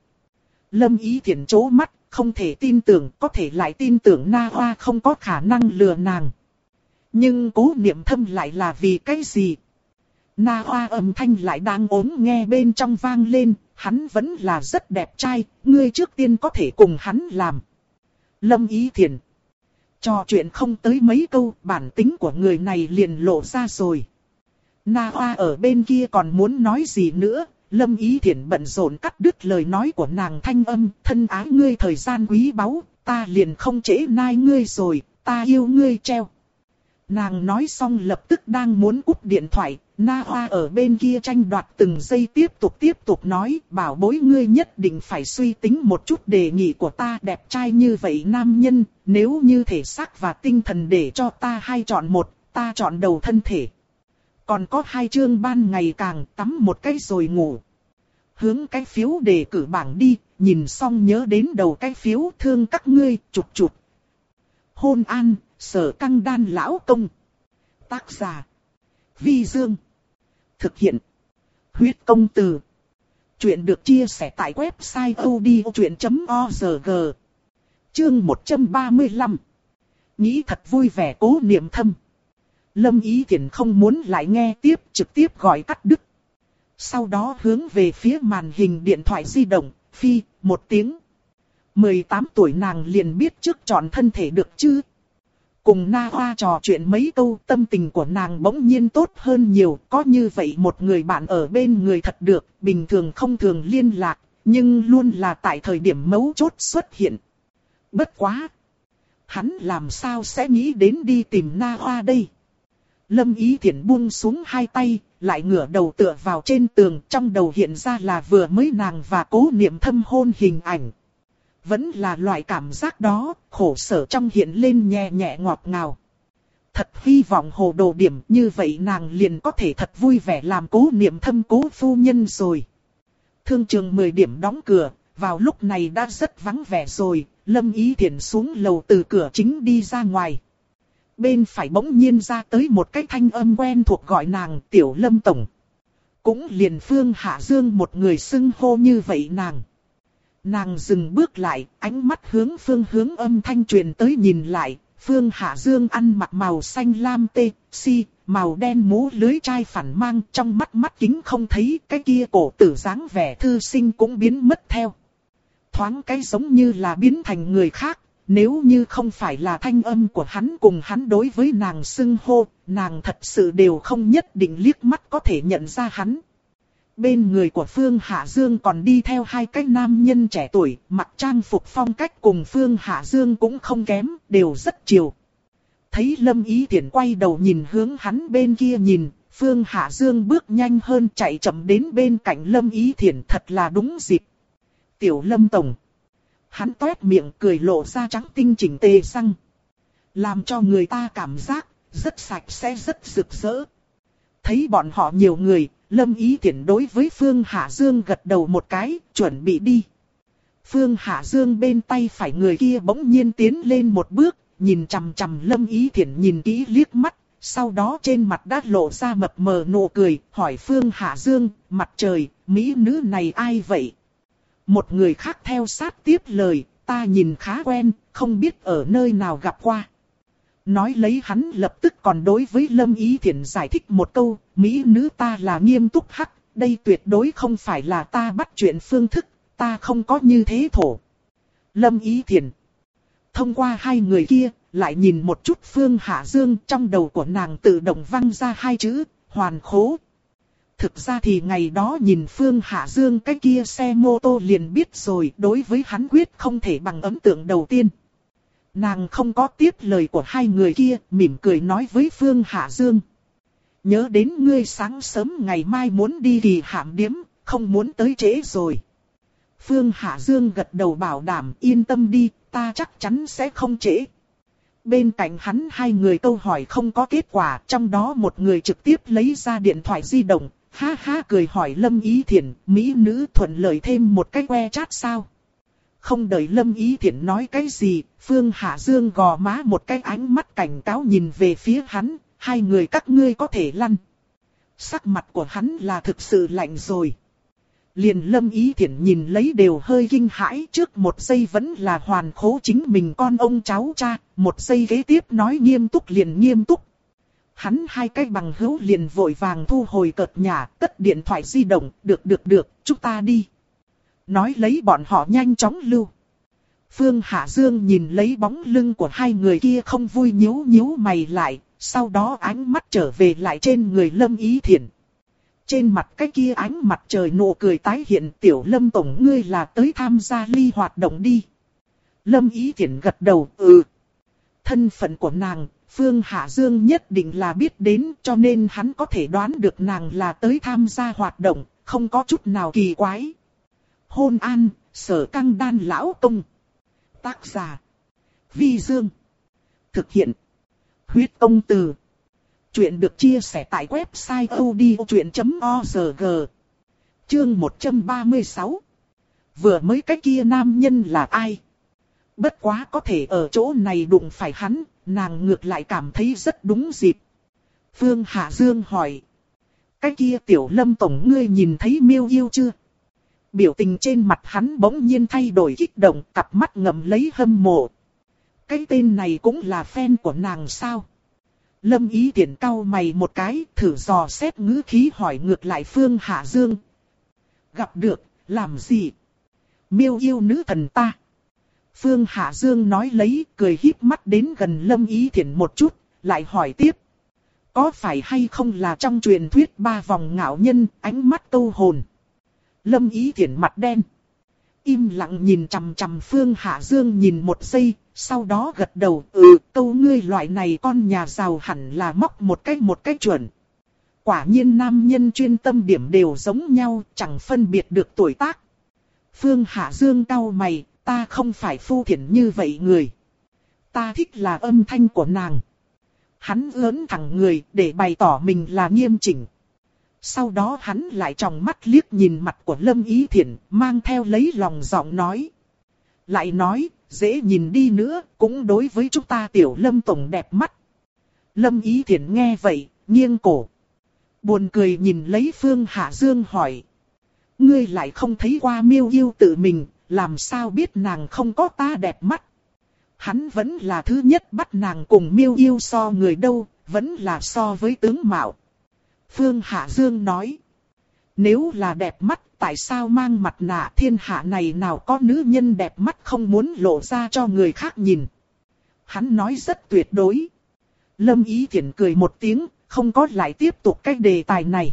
Lâm Ý Thiển chố mắt, không thể tin tưởng, có thể lại tin tưởng Na Hoa không có khả năng lừa nàng. Nhưng cố niệm thâm lại là vì cái gì? Na Hoa âm thanh lại đang ốm nghe bên trong vang lên, hắn vẫn là rất đẹp trai, ngươi trước tiên có thể cùng hắn làm. Lâm Ý Thiển. Trò chuyện không tới mấy câu, bản tính của người này liền lộ ra rồi. Na Hoa ở bên kia còn muốn nói gì nữa, Lâm Ý Thiển bận rộn cắt đứt lời nói của nàng thanh âm, thân ái ngươi thời gian quý báu, ta liền không trễ nai ngươi rồi, ta yêu ngươi treo. Nàng nói xong lập tức đang muốn cúp điện thoại, Na Hoa ở bên kia tranh đoạt từng giây tiếp tục tiếp tục nói, bảo bối ngươi nhất định phải suy tính một chút đề nghị của ta đẹp trai như vậy nam nhân, nếu như thể xác và tinh thần để cho ta hay chọn một, ta chọn đầu thân thể. Còn có hai chương ban ngày càng tắm một cái rồi ngủ. Hướng cái phiếu để cử bảng đi, nhìn xong nhớ đến đầu cái phiếu thương các ngươi, chụp chụp. Hôn an, sở căng đan lão công. Tác giả. Vi Dương. Thực hiện. Huyết công từ. Chuyện được chia sẻ tại website odchuyện.org. Chương 135. Nghĩ thật vui vẻ cố niệm thâm. Lâm Ý Thiển không muốn lại nghe tiếp, trực tiếp gọi cắt đứt. Sau đó hướng về phía màn hình điện thoại di động, phi, một tiếng. 18 tuổi nàng liền biết trước chọn thân thể được chứ. Cùng Na Hoa trò chuyện mấy câu tâm tình của nàng bỗng nhiên tốt hơn nhiều. Có như vậy một người bạn ở bên người thật được, bình thường không thường liên lạc, nhưng luôn là tại thời điểm mấu chốt xuất hiện. Bất quá! Hắn làm sao sẽ nghĩ đến đi tìm Na Hoa đây? Lâm Ý Thiển buông xuống hai tay, lại ngửa đầu tựa vào trên tường, trong đầu hiện ra là vừa mới nàng và cố niệm thâm hôn hình ảnh. Vẫn là loại cảm giác đó, khổ sở trong hiện lên nhẹ nhẹ ngọt ngào. Thật hy vọng hồ đồ điểm như vậy nàng liền có thể thật vui vẻ làm cố niệm thâm cố phu nhân rồi. Thương trường 10 điểm đóng cửa, vào lúc này đã rất vắng vẻ rồi, Lâm Ý Thiển xuống lầu từ cửa chính đi ra ngoài. Bên phải bỗng nhiên ra tới một cái thanh âm quen thuộc gọi nàng Tiểu Lâm Tổng. Cũng liền Phương Hạ Dương một người xưng hô như vậy nàng. Nàng dừng bước lại, ánh mắt hướng phương hướng âm thanh truyền tới nhìn lại, Phương Hạ Dương ăn mặc màu xanh lam tê, si, màu đen mũ lưới chai phản mang trong mắt mắt kính không thấy cái kia cổ tử dáng vẻ thư sinh cũng biến mất theo. Thoáng cái giống như là biến thành người khác, nếu như không phải là thanh âm của hắn cùng hắn đối với nàng xưng hô, nàng thật sự đều không nhất định liếc mắt có thể nhận ra hắn. Bên người của Phương Hạ Dương còn đi theo hai cái nam nhân trẻ tuổi, mặc trang phục phong cách cùng Phương Hạ Dương cũng không kém, đều rất chiều. Thấy Lâm Ý Thiển quay đầu nhìn hướng hắn bên kia nhìn, Phương Hạ Dương bước nhanh hơn chạy chậm đến bên cạnh Lâm Ý Thiển thật là đúng dịp. Tiểu Lâm Tổng. Hắn toét miệng cười lộ ra trắng tinh chỉnh tề răng. Làm cho người ta cảm giác rất sạch sẽ rất rực rỡ. Thấy bọn họ nhiều người, Lâm Ý Thiển đối với Phương Hạ Dương gật đầu một cái, chuẩn bị đi. Phương Hạ Dương bên tay phải người kia bỗng nhiên tiến lên một bước, nhìn chằm chằm Lâm Ý Thiển nhìn kỹ liếc mắt, sau đó trên mặt đã lộ ra mập mờ nụ cười, hỏi Phương Hạ Dương, mặt trời, mỹ nữ này ai vậy? Một người khác theo sát tiếp lời, ta nhìn khá quen, không biết ở nơi nào gặp qua. Nói lấy hắn lập tức còn đối với Lâm Ý Thiển giải thích một câu, Mỹ nữ ta là nghiêm túc hắc, đây tuyệt đối không phải là ta bắt chuyện phương thức, ta không có như thế thổ. Lâm Ý Thiển Thông qua hai người kia, lại nhìn một chút Phương Hạ Dương trong đầu của nàng tự động văng ra hai chữ, hoàn khố. Thực ra thì ngày đó nhìn Phương Hạ Dương cái kia xe mô tô liền biết rồi đối với hắn quyết không thể bằng ấn tượng đầu tiên. Nàng không có tiếp lời của hai người kia, mỉm cười nói với Phương Hạ Dương. Nhớ đến ngươi sáng sớm ngày mai muốn đi kỳ hạm điếm, không muốn tới trễ rồi. Phương Hạ Dương gật đầu bảo đảm yên tâm đi, ta chắc chắn sẽ không trễ. Bên cạnh hắn hai người câu hỏi không có kết quả, trong đó một người trực tiếp lấy ra điện thoại di động, ha ha cười hỏi Lâm Ý Thiển, Mỹ nữ thuận lời thêm một cái que chát sao. Không đợi Lâm Ý Thiển nói cái gì, Phương Hạ Dương gò má một cái ánh mắt cảnh cáo nhìn về phía hắn, hai người các ngươi có thể lăn. Sắc mặt của hắn là thực sự lạnh rồi. Liền lâm ý thiển nhìn lấy đều hơi kinh hãi trước một giây vẫn là hoàn khố chính mình con ông cháu cha, một giây ghế tiếp nói nghiêm túc liền nghiêm túc. Hắn hai cái bằng hữu liền vội vàng thu hồi cợt nhà, cất điện thoại di động, được được được, chúng ta đi. Nói lấy bọn họ nhanh chóng lưu. Phương Hạ Dương nhìn lấy bóng lưng của hai người kia không vui nhíu nhíu mày lại, sau đó ánh mắt trở về lại trên người Lâm Ý Thiển. Trên mặt cái kia ánh mặt trời nụ cười tái hiện tiểu Lâm Tổng ngươi là tới tham gia ly hoạt động đi. Lâm Ý Thiển gật đầu, ừ. Thân phận của nàng, Phương Hạ Dương nhất định là biết đến cho nên hắn có thể đoán được nàng là tới tham gia hoạt động, không có chút nào kỳ quái. Hôn an, sở căng đan lão công. Tác giả. Vi Dương. Thực hiện. Huyết công từ. Chuyện được chia sẻ tại website odchuyện.org. Chương 136. Vừa mới cái kia nam nhân là ai? Bất quá có thể ở chỗ này đụng phải hắn, nàng ngược lại cảm thấy rất đúng dịp. Phương Hạ Dương hỏi. Cái kia tiểu lâm tổng ngươi nhìn thấy miêu yêu chưa? Biểu tình trên mặt hắn bỗng nhiên thay đổi kích động, cặp mắt ngầm lấy hâm mộ. Cái tên này cũng là fan của nàng sao? Lâm ý tiện cau mày một cái, thử dò xét ngữ khí hỏi ngược lại Phương Hạ Dương. Gặp được, làm gì? Miêu yêu nữ thần ta. Phương Hạ Dương nói lấy, cười híp mắt đến gần Lâm Ý Thiển một chút, lại hỏi tiếp. Có phải hay không là trong truyền thuyết ba vòng ngạo nhân, ánh mắt câu hồn? Lâm Ý Thiển mặt đen. Im lặng nhìn chằm chằm Phương Hạ Dương nhìn một giây, sau đó gật đầu, ừ, câu ngươi loại này con nhà giàu hẳn là móc một cách một cách chuẩn. Quả nhiên nam nhân chuyên tâm điểm đều giống nhau, chẳng phân biệt được tuổi tác. Phương Hạ Dương cau mày, ta không phải phu thiện như vậy người. Ta thích là âm thanh của nàng. Hắn lớn thẳng người để bày tỏ mình là nghiêm chỉnh. Sau đó hắn lại tròng mắt liếc nhìn mặt của Lâm Ý Thiển, mang theo lấy lòng giọng nói. Lại nói, dễ nhìn đi nữa, cũng đối với chúng ta tiểu Lâm Tổng đẹp mắt. Lâm Ý Thiển nghe vậy, nghiêng cổ. Buồn cười nhìn lấy Phương Hạ Dương hỏi. Ngươi lại không thấy qua miêu yêu tự mình, làm sao biết nàng không có ta đẹp mắt. Hắn vẫn là thứ nhất bắt nàng cùng miêu yêu so người đâu, vẫn là so với tướng mạo. Phương Hạ Dương nói. Nếu là đẹp mắt, tại sao mang mặt nạ thiên hạ này nào có nữ nhân đẹp mắt không muốn lộ ra cho người khác nhìn. Hắn nói rất tuyệt đối. Lâm Ý Thiển cười một tiếng, không có lại tiếp tục cái đề tài này.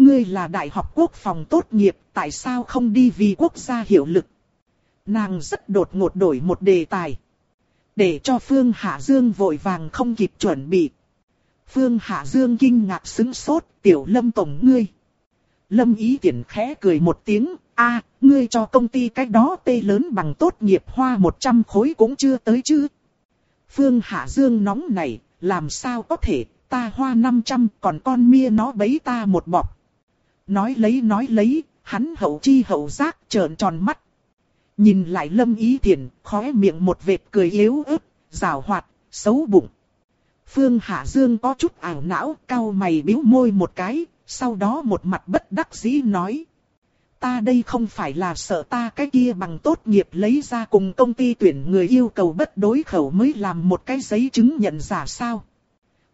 Ngươi là đại học quốc phòng tốt nghiệp, tại sao không đi vì quốc gia hiệu lực? Nàng rất đột ngột đổi một đề tài. Để cho Phương Hạ Dương vội vàng không kịp chuẩn bị. Phương Hạ Dương kinh ngạc xứng sốt, tiểu lâm tổng ngươi. Lâm ý tiện khẽ cười một tiếng, a ngươi cho công ty cái đó tê lớn bằng tốt nghiệp hoa 100 khối cũng chưa tới chứ. Phương Hạ Dương nóng này, làm sao có thể, ta hoa 500 còn con mia nó bấy ta một bọc. Nói lấy nói lấy, hắn hậu chi hậu giác trợn tròn mắt. Nhìn lại lâm ý thiền khóe miệng một vệt cười yếu ớt, rào hoạt, xấu bụng. Phương Hạ Dương có chút ảo não, cau mày biếu môi một cái, sau đó một mặt bất đắc dĩ nói. Ta đây không phải là sợ ta cái kia bằng tốt nghiệp lấy ra cùng công ty tuyển người yêu cầu bất đối khẩu mới làm một cái giấy chứng nhận giả sao.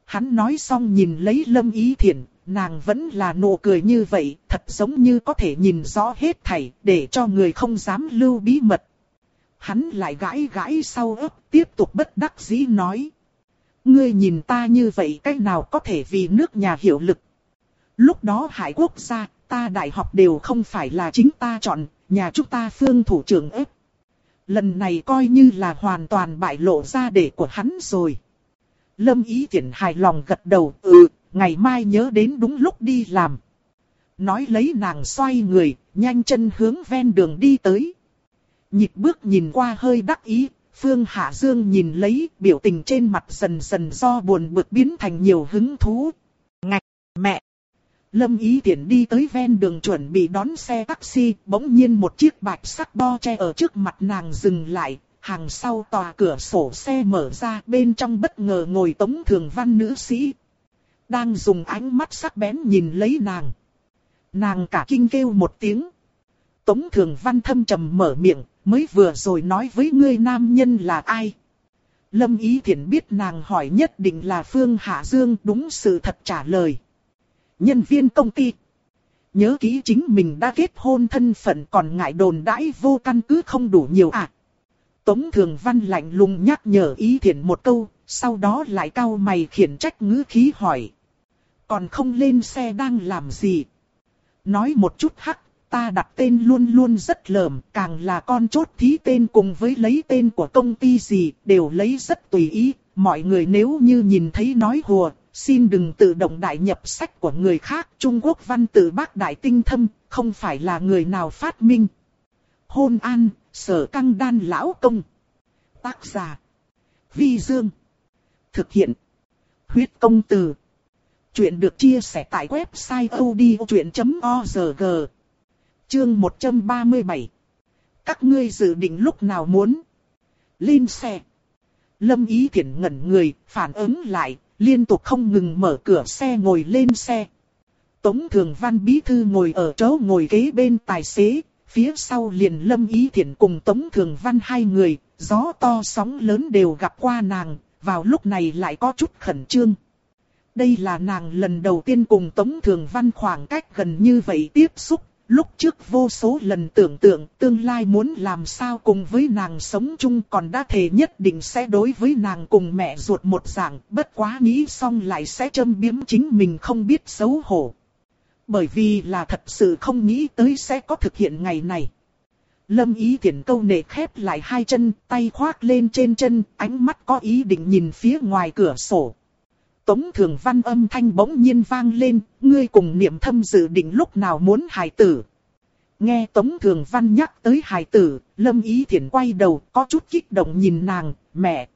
Hắn nói xong nhìn lấy lâm ý thiền nàng vẫn là nụ cười như vậy, thật giống như có thể nhìn rõ hết thảy, để cho người không dám lưu bí mật. Hắn lại gãi gãi sau ấp, tiếp tục bất đắc dĩ nói. Ngươi nhìn ta như vậy cách nào có thể vì nước nhà hiệu lực. Lúc đó Hải Quốc gia, ta đại học đều không phải là chính ta chọn, nhà chúng ta phương thủ trưởng ép. Lần này coi như là hoàn toàn bại lộ ra để của hắn rồi. Lâm Ý tiện hài lòng gật đầu, ừ, ngày mai nhớ đến đúng lúc đi làm. Nói lấy nàng xoay người, nhanh chân hướng ven đường đi tới. Nhịp bước nhìn qua hơi đắc ý, Phương Hạ Dương nhìn lấy biểu tình trên mặt dần dần do buồn bực biến thành nhiều hứng thú. Ngạch, mẹ! Lâm Ý Tiễn đi tới ven đường chuẩn bị đón xe taxi, bỗng nhiên một chiếc bạch sắc bo che ở trước mặt nàng dừng lại, hàng sau tòa cửa sổ xe mở ra bên trong bất ngờ ngồi tống thường văn nữ sĩ. Đang dùng ánh mắt sắc bén nhìn lấy nàng. Nàng cả kinh kêu một tiếng. Tống thường văn thâm trầm mở miệng, mới vừa rồi nói với ngươi nam nhân là ai. Lâm Ý Thiển biết nàng hỏi nhất định là Phương Hạ Dương đúng sự thật trả lời. Nhân viên công ty. Nhớ kỹ chính mình đã kết hôn thân phận còn ngại đồn đãi vô căn cứ không đủ nhiều à. Tống Thường Văn lạnh lùng nhắc nhở Ý Thiển một câu, sau đó lại cau mày khiển trách ngữ khí hỏi. Còn không lên xe đang làm gì? Nói một chút hắc, ta đặt tên luôn luôn rất lờm, càng là con chốt thí tên cùng với lấy tên của công ty gì, đều lấy rất tùy ý. Mọi người nếu như nhìn thấy nói hùa, xin đừng tự động đại nhập sách của người khác. Trung Quốc văn tự bác đại tinh thâm, không phải là người nào phát minh. Hôn an, sở căng đan lão công. Tác giả. Vi Dương. Thực hiện. Huyết công từ. Chuyện được chia sẻ tại website odchuyện.org. Chương 137. Các ngươi dự định lúc nào muốn. Lên xe. Lâm Ý Thiển ngẩn người, phản ứng lại, liên tục không ngừng mở cửa xe ngồi lên xe. Tống Thường Văn Bí Thư ngồi ở chỗ ngồi kế bên tài xế, phía sau liền Lâm Ý Thiển cùng Tống Thường Văn hai người, gió to sóng lớn đều gặp qua nàng, vào lúc này lại có chút khẩn trương. Đây là nàng lần đầu tiên cùng Tống Thường Văn khoảng cách gần như vậy tiếp xúc, lúc trước vô số lần tưởng tượng tương lai muốn làm sao cùng với nàng sống chung còn đã thề nhất định sẽ đối với nàng cùng mẹ ruột một dạng, bất quá nghĩ xong lại sẽ châm biếm chính mình không biết xấu hổ. Bởi vì là thật sự không nghĩ tới sẽ có thực hiện ngày này. Lâm ý thiện câu nệ khép lại hai chân, tay khoác lên trên chân, ánh mắt có ý định nhìn phía ngoài cửa sổ. Tống thường văn âm thanh bỗng nhiên vang lên, ngươi cùng niệm thâm dự định lúc nào muốn hài tử. Nghe Tống thường văn nhắc tới hài tử, lâm ý Thiển quay đầu, có chút kích động nhìn nàng, mẹ.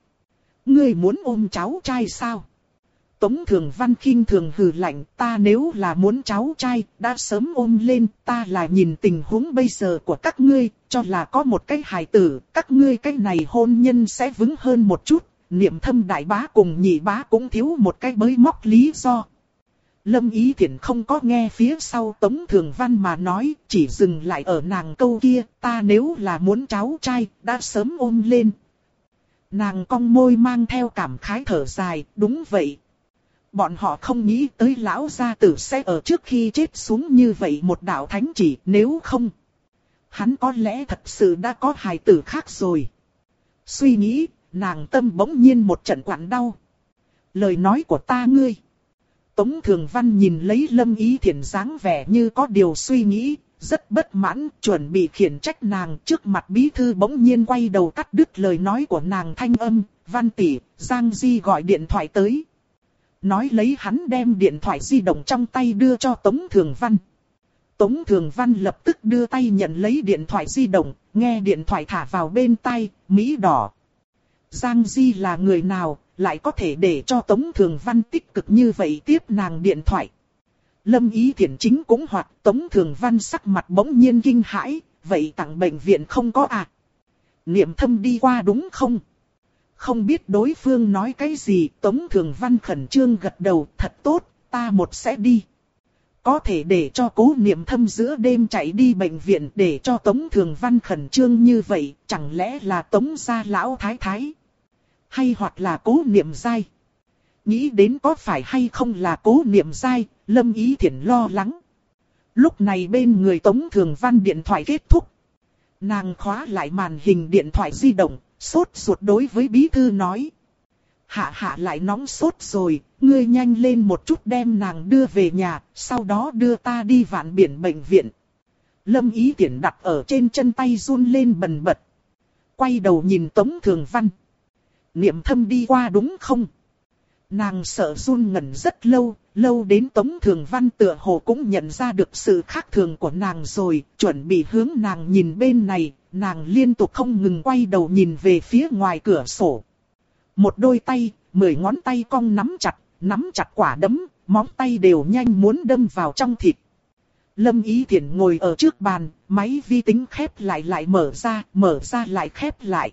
Ngươi muốn ôm cháu trai sao? Tống thường văn khinh thường hừ lạnh, ta nếu là muốn cháu trai, đã sớm ôm lên, ta là nhìn tình huống bây giờ của các ngươi, cho là có một cái hài tử, các ngươi cái này hôn nhân sẽ vững hơn một chút, niệm thâm đại bá cùng nhị bá cũng thiếu một cái bới móc lý do. Lâm Ý Thiển không có nghe phía sau Tống Thường Văn mà nói, chỉ dừng lại ở nàng câu kia, ta nếu là muốn cháu trai, đã sớm ôm lên. Nàng cong môi mang theo cảm khái thở dài, đúng vậy. Bọn họ không nghĩ tới lão gia tử sẽ ở trước khi chết xuống như vậy một đạo thánh chỉ, nếu không. Hắn có lẽ thật sự đã có hài tử khác rồi. Suy nghĩ, nàng tâm bỗng nhiên một trận quặn đau. Lời nói của ta ngươi. Tống Thường Văn nhìn lấy Lâm Ý Thiển dáng vẻ như có điều suy nghĩ, rất bất mãn, chuẩn bị khiển trách nàng trước mặt bí thư bỗng nhiên quay đầu cắt đứt lời nói của nàng thanh âm, Văn tỷ, Giang Di gọi điện thoại tới. Nói lấy hắn đem điện thoại di động trong tay đưa cho Tống Thường Văn. Tống Thường Văn lập tức đưa tay nhận lấy điện thoại di động, nghe điện thoại thả vào bên tay, Mỹ đỏ. Giang Di là người nào, lại có thể để cho Tống Thường Văn tích cực như vậy tiếp nàng điện thoại. Lâm Ý Thiển chính cũng hoặc Tống Thường Văn sắc mặt bỗng nhiên kinh hãi, vậy tặng bệnh viện không có à? Niệm thâm đi qua đúng không? Không biết đối phương nói cái gì, Tống Thường Văn khẩn trương gật đầu, thật tốt, ta một sẽ đi. Có thể để cho cố niệm thâm giữa đêm chạy đi bệnh viện để cho Tống Thường Văn khẩn trương như vậy, chẳng lẽ là Tống gia lão thái thái? Hay hoặc là cố niệm dai. Nghĩ đến có phải hay không là cố niệm dai, Lâm Ý Thiển lo lắng. Lúc này bên người Tống Thường Văn điện thoại kết thúc. Nàng khóa lại màn hình điện thoại di động, sốt ruột đối với bí thư nói. Hạ hạ lại nóng sốt rồi, ngươi nhanh lên một chút đem nàng đưa về nhà, sau đó đưa ta đi vạn biển bệnh viện. Lâm ý tiện đặt ở trên chân tay run lên bần bật. Quay đầu nhìn Tống Thường Văn niệm thâm đi qua đúng không? Nàng sợ run ngẩn rất lâu, lâu đến Tống Thường Văn tựa hồ cũng nhận ra được sự khác thường của nàng rồi, chuẩn bị hướng nàng nhìn bên này, nàng liên tục không ngừng quay đầu nhìn về phía ngoài cửa sổ. Một đôi tay, mười ngón tay cong nắm chặt, nắm chặt quả đấm, móng tay đều nhanh muốn đâm vào trong thịt. Lâm Ý Thiển ngồi ở trước bàn, máy vi tính khép lại lại mở ra, mở ra lại khép lại.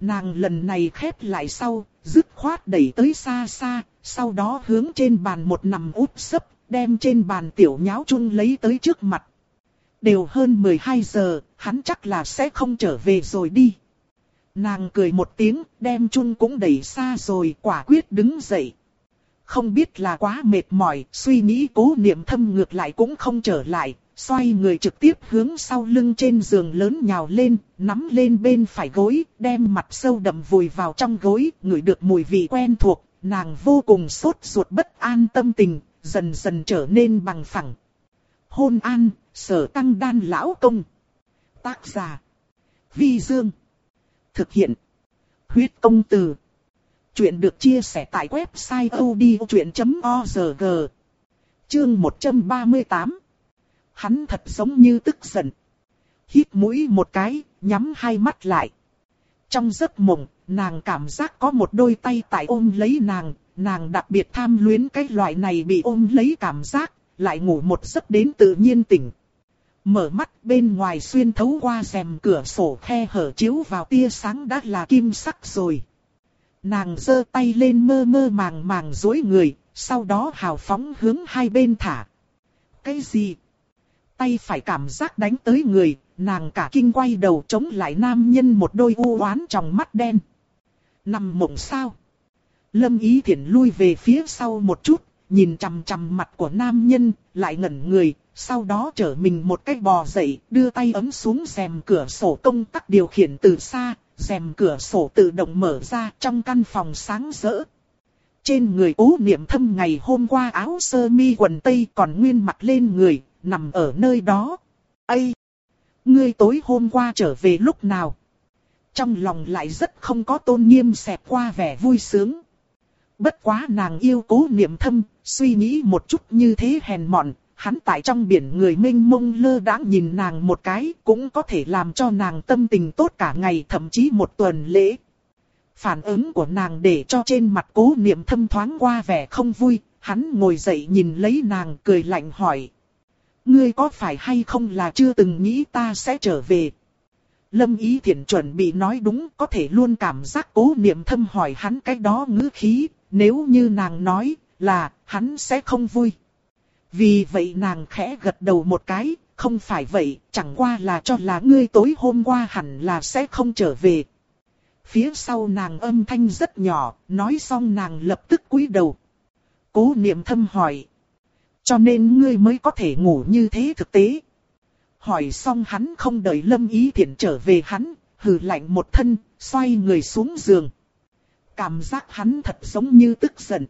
Nàng lần này khép lại sau, dứt khoát đẩy tới xa xa, sau đó hướng trên bàn một nằm úp sấp, đem trên bàn tiểu nháo chung lấy tới trước mặt. Đều hơn 12 giờ, hắn chắc là sẽ không trở về rồi đi. Nàng cười một tiếng, đem chung cũng đẩy xa rồi, quả quyết đứng dậy. Không biết là quá mệt mỏi, suy nghĩ cố niệm thâm ngược lại cũng không trở lại, xoay người trực tiếp hướng sau lưng trên giường lớn nhào lên, nắm lên bên phải gối, đem mặt sâu đậm vùi vào trong gối, ngửi được mùi vị quen thuộc, nàng vô cùng sốt ruột bất an tâm tình, dần dần trở nên bằng phẳng. Hôn an, sở tăng đan lão công. Tác giả. Vi Dương. Thực hiện. Huyết công từ. Chuyện được chia sẻ tại website odchuyện.org. Chương 138 Hắn thật giống như tức giận. Hít mũi một cái, nhắm hai mắt lại. Trong giấc mộng, nàng cảm giác có một đôi tay tại ôm lấy nàng, nàng đặc biệt tham luyến cái loại này bị ôm lấy cảm giác, lại ngủ một giấc đến tự nhiên tỉnh. Mở mắt bên ngoài xuyên thấu qua rèm cửa sổ khe hở chiếu vào tia sáng đã là kim sắc rồi. Nàng giơ tay lên mơ mơ màng màng dối người, sau đó hào phóng hướng hai bên thả. Cái gì? Tay phải cảm giác đánh tới người, nàng cả kinh quay đầu chống lại nam nhân một đôi u oán trong mắt đen. Nằm mộng sao? Lâm ý thiện lui về phía sau một chút, nhìn chằm chằm mặt của nam nhân, lại ngẩn người, sau đó trở mình một cách bò dậy, đưa tay ấm xuống rèm cửa sổ công tắc điều khiển từ xa, rèm cửa sổ tự động mở ra trong căn phòng sáng rỡ. Trên người ố niệm thâm ngày hôm qua áo sơ mi quần tây còn nguyên mặt lên người, nằm ở nơi đó. Ây! Ngươi tối hôm qua trở về lúc nào? Trong lòng lại rất không có tôn nghiêm xẹp qua vẻ vui sướng. Bất quá nàng yêu cố niệm thâm, suy nghĩ một chút như thế hèn mọn, hắn tại trong biển người mênh mông lơ đãng nhìn nàng một cái cũng có thể làm cho nàng tâm tình tốt cả ngày thậm chí một tuần lễ. Phản ứng của nàng để cho trên mặt cố niệm thâm thoáng qua vẻ không vui, hắn ngồi dậy nhìn lấy nàng cười lạnh hỏi, ngươi có phải hay không là chưa từng nghĩ ta sẽ trở về. Lâm Ý Thiển chuẩn bị nói đúng có thể luôn cảm giác cố niệm thâm hỏi hắn cái đó ngữ khí, nếu như nàng nói, là hắn sẽ không vui. Vì vậy nàng khẽ gật đầu một cái, không phải vậy, chẳng qua là cho là ngươi tối hôm qua hẳn là sẽ không trở về. Phía sau nàng âm thanh rất nhỏ, nói xong nàng lập tức cúi đầu. Cố niệm thâm hỏi. Cho nên ngươi mới có thể ngủ như thế thực tế. Hỏi xong hắn không đợi lâm ý thiện trở về hắn, hừ lạnh một thân, xoay người xuống giường. Cảm giác hắn thật giống như tức giận.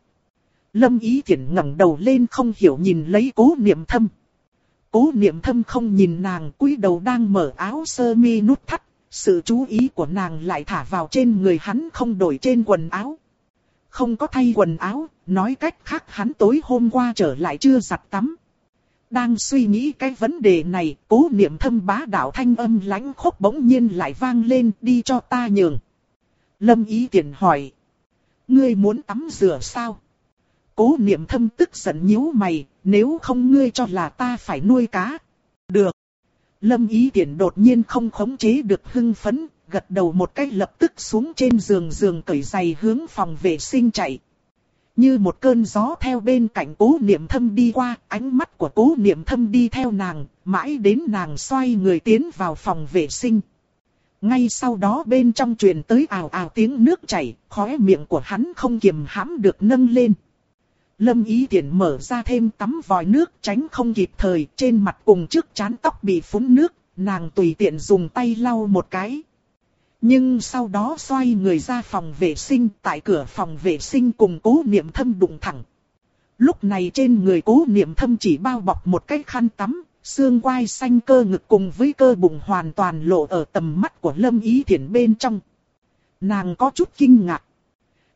Lâm ý thiện ngẩng đầu lên không hiểu nhìn lấy cố niệm thâm. Cố niệm thâm không nhìn nàng cúi đầu đang mở áo sơ mi nút thắt, sự chú ý của nàng lại thả vào trên người hắn không đổi trên quần áo. Không có thay quần áo, nói cách khác hắn tối hôm qua trở lại chưa giặt tắm. Đang suy nghĩ cái vấn đề này, cố niệm thâm bá đạo thanh âm lãnh khốc bỗng nhiên lại vang lên đi cho ta nhường. Lâm ý tiện hỏi. Ngươi muốn tắm rửa sao? Cố niệm thâm tức giận nhíu mày, nếu không ngươi cho là ta phải nuôi cá. Được. Lâm ý tiện đột nhiên không khống chế được hưng phấn, gật đầu một cách lập tức xuống trên giường giường cởi giày hướng phòng vệ sinh chạy. Như một cơn gió theo bên cạnh cố niệm thâm đi qua, ánh mắt của cố niệm thâm đi theo nàng, mãi đến nàng xoay người tiến vào phòng vệ sinh. Ngay sau đó bên trong truyền tới ào ào tiếng nước chảy, khóe miệng của hắn không kiềm hãm được nâng lên. Lâm ý tiện mở ra thêm tắm vòi nước tránh không kịp thời, trên mặt cùng trước chán tóc bị phúng nước, nàng tùy tiện dùng tay lau một cái. Nhưng sau đó xoay người ra phòng vệ sinh, tại cửa phòng vệ sinh cùng cố niệm thâm đụng thẳng. Lúc này trên người cố niệm thâm chỉ bao bọc một cái khăn tắm, xương quai xanh cơ ngực cùng với cơ bụng hoàn toàn lộ ở tầm mắt của Lâm Ý Thiển bên trong. Nàng có chút kinh ngạc.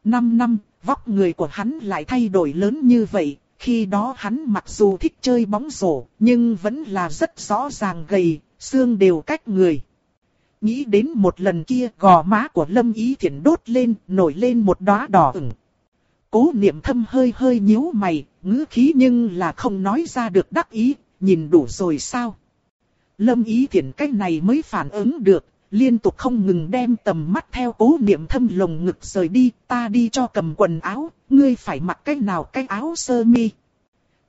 Năm năm, vóc người của hắn lại thay đổi lớn như vậy, khi đó hắn mặc dù thích chơi bóng rổ, nhưng vẫn là rất rõ ràng gầy, xương đều cách người. Nghĩ đến một lần kia gò má của Lâm Ý Thiển đốt lên, nổi lên một đóa đỏ ửng. Cố niệm thâm hơi hơi nhíu mày, ngữ khí nhưng là không nói ra được đắc ý, nhìn đủ rồi sao? Lâm Ý Thiển cách này mới phản ứng được, liên tục không ngừng đem tầm mắt theo cố niệm thâm lồng ngực rời đi, ta đi cho cầm quần áo, ngươi phải mặc cái nào cái áo sơ mi.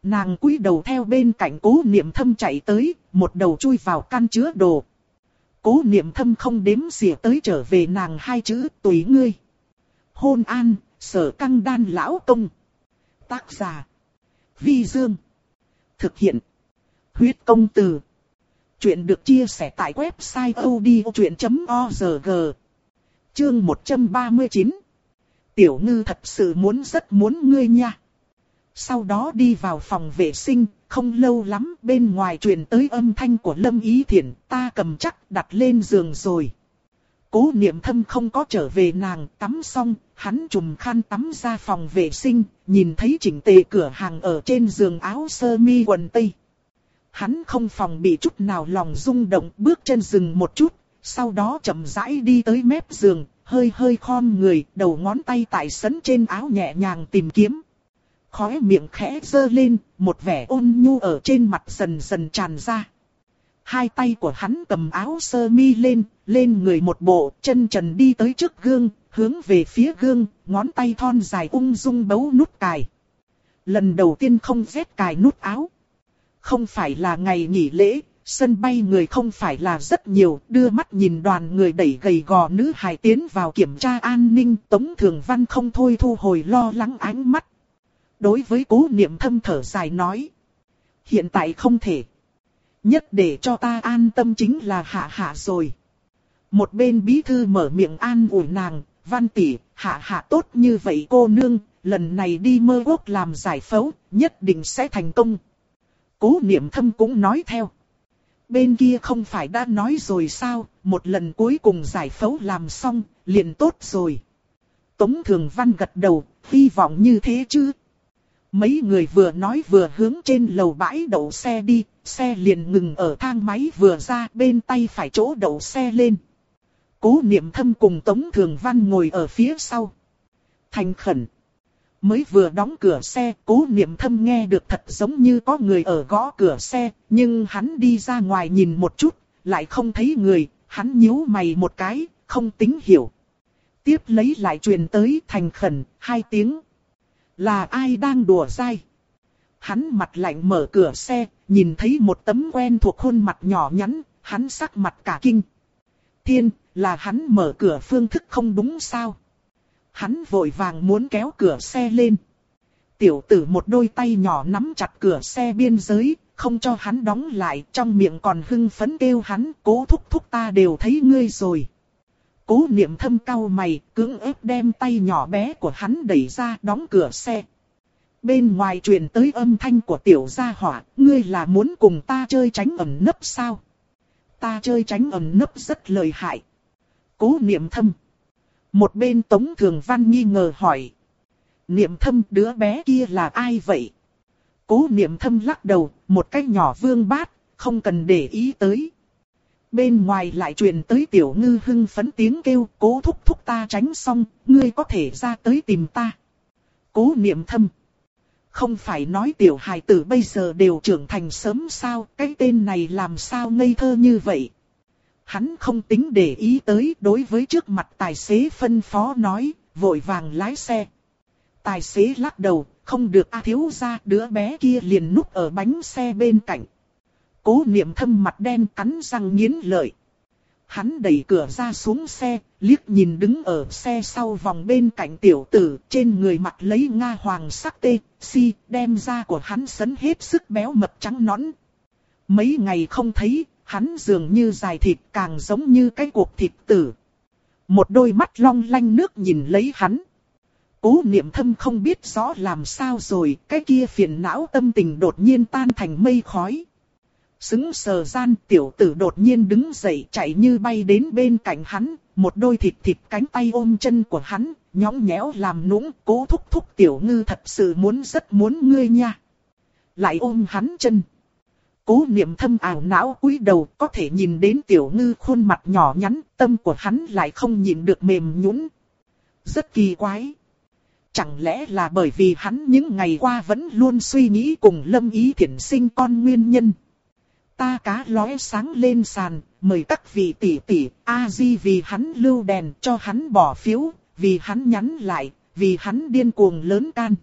Nàng cúi đầu theo bên cạnh cố niệm thâm chạy tới, một đầu chui vào căn chứa đồ. Cố niệm thâm không đếm xỉa tới trở về nàng hai chữ tùy ngươi. Hôn an, sở căng đan lão công. Tác giả. Vi Dương. Thực hiện. Huyết công từ. Chuyện được chia sẻ tại website odchuyện.org. Chương 139. Tiểu ngư thật sự muốn rất muốn ngươi nha. Sau đó đi vào phòng vệ sinh, không lâu lắm bên ngoài truyền tới âm thanh của Lâm Ý Thiển, ta cầm chắc đặt lên giường rồi. Cố niệm thâm không có trở về nàng tắm xong, hắn trùm khăn tắm ra phòng vệ sinh, nhìn thấy chỉnh tề cửa hàng ở trên giường áo sơ mi quần tây. Hắn không phòng bị chút nào lòng rung động bước chân dừng một chút, sau đó chậm rãi đi tới mép giường, hơi hơi khom người, đầu ngón tay tại sấn trên áo nhẹ nhàng tìm kiếm khóe miệng khẽ dơ lên, một vẻ ôn nhu ở trên mặt dần dần tràn ra. Hai tay của hắn cầm áo sơ mi lên, lên người một bộ, chân trần đi tới trước gương, hướng về phía gương, ngón tay thon dài ung dung bấu nút cài. Lần đầu tiên không vết cài nút áo. Không phải là ngày nghỉ lễ, sân bay người không phải là rất nhiều, đưa mắt nhìn đoàn người đẩy gầy gò nữ hài tiến vào kiểm tra an ninh, Tống Thường Văn không thôi thu hồi lo lắng ánh mắt, Đối với cố niệm thâm thở dài nói. Hiện tại không thể. Nhất để cho ta an tâm chính là hạ hạ rồi. Một bên bí thư mở miệng an ủi nàng, văn tỷ, hạ hạ tốt như vậy cô nương, lần này đi mơ quốc làm giải phẫu, nhất định sẽ thành công. Cố niệm thâm cũng nói theo. Bên kia không phải đã nói rồi sao, một lần cuối cùng giải phẫu làm xong, liền tốt rồi. Tống Thường Văn gật đầu, hy vọng như thế chứ. Mấy người vừa nói vừa hướng trên lầu bãi đậu xe đi, xe liền ngừng ở thang máy vừa ra bên tay phải chỗ đậu xe lên. Cố niệm thâm cùng Tống Thường Văn ngồi ở phía sau. Thành khẩn. Mới vừa đóng cửa xe, cố niệm thâm nghe được thật giống như có người ở gõ cửa xe, nhưng hắn đi ra ngoài nhìn một chút, lại không thấy người, hắn nhíu mày một cái, không tính hiểu. Tiếp lấy lại truyền tới thành khẩn, hai tiếng là ai đang đùa dai? Hắn mặt lạnh mở cửa xe, nhìn thấy một tấm quen thuộc khuôn mặt nhỏ nhắn, hắn sắc mặt cả kinh. Thiên, là hắn mở cửa phương thức không đúng sao? Hắn vội vàng muốn kéo cửa xe lên. Tiểu tử một đôi tay nhỏ nắm chặt cửa xe biên giới, không cho hắn đóng lại, trong miệng còn hưng phấn kêu hắn, cố thúc thúc ta đều thấy ngươi rồi. Cố niệm thâm cau mày, cưỡng ép đem tay nhỏ bé của hắn đẩy ra đóng cửa xe. Bên ngoài truyền tới âm thanh của tiểu gia hỏa, ngươi là muốn cùng ta chơi tránh ẩn nấp sao? Ta chơi tránh ẩn nấp rất lợi hại. Cố niệm thâm. Một bên Tống Thường Văn nghi ngờ hỏi. Niệm thâm đứa bé kia là ai vậy? Cố niệm thâm lắc đầu, một cái nhỏ vương bát, không cần để ý tới. Bên ngoài lại truyền tới tiểu ngư hưng phấn tiếng kêu, cố thúc thúc ta tránh xong, ngươi có thể ra tới tìm ta. Cố niệm thâm. Không phải nói tiểu hài tử bây giờ đều trưởng thành sớm sao, cái tên này làm sao ngây thơ như vậy. Hắn không tính để ý tới đối với trước mặt tài xế phân phó nói, vội vàng lái xe. Tài xế lắc đầu, không được a thiếu ra đứa bé kia liền núp ở bánh xe bên cạnh. Cố niệm thâm mặt đen cắn răng nghiến lợi. Hắn đẩy cửa ra xuống xe, liếc nhìn đứng ở xe sau vòng bên cạnh tiểu tử, trên người mặt lấy nga hoàng sắc tê, si, đem da của hắn sấn hết sức béo mập trắng nõn. Mấy ngày không thấy, hắn dường như dài thịt càng giống như cái cuộc thịt tử. Một đôi mắt long lanh nước nhìn lấy hắn. Cố niệm thâm không biết rõ làm sao rồi, cái kia phiền não tâm tình đột nhiên tan thành mây khói. Xứng sờ gian tiểu tử đột nhiên đứng dậy chạy như bay đến bên cạnh hắn, một đôi thịt thịt cánh tay ôm chân của hắn, nhõng nhẽo làm nũng, cố thúc thúc tiểu ngư thật sự muốn rất muốn ngươi nha. Lại ôm hắn chân. Cố niệm thâm ảo não cúi đầu có thể nhìn đến tiểu ngư khuôn mặt nhỏ nhắn, tâm của hắn lại không nhìn được mềm nhũn. Rất kỳ quái. Chẳng lẽ là bởi vì hắn những ngày qua vẫn luôn suy nghĩ cùng lâm ý thiện sinh con nguyên nhân. Ta cá lóe sáng lên sàn, mời các vị tỷ tỷ, A-di vì hắn lưu đèn cho hắn bỏ phiếu, vì hắn nhắn lại, vì hắn điên cuồng lớn can.